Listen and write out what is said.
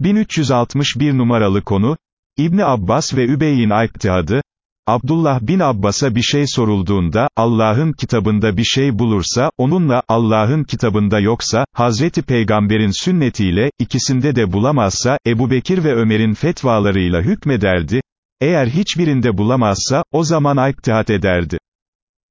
1361 numaralı konu, İbni Abbas ve Übey'in ayptihadı, Abdullah bin Abbas'a bir şey sorulduğunda, Allah'ın kitabında bir şey bulursa, onunla, Allah'ın kitabında yoksa, Hazreti Peygamber'in sünnetiyle, ikisinde de bulamazsa, Ebu Bekir ve Ömer'in fetvalarıyla hükmederdi, eğer hiçbirinde bulamazsa, o zaman ayptihat ederdi.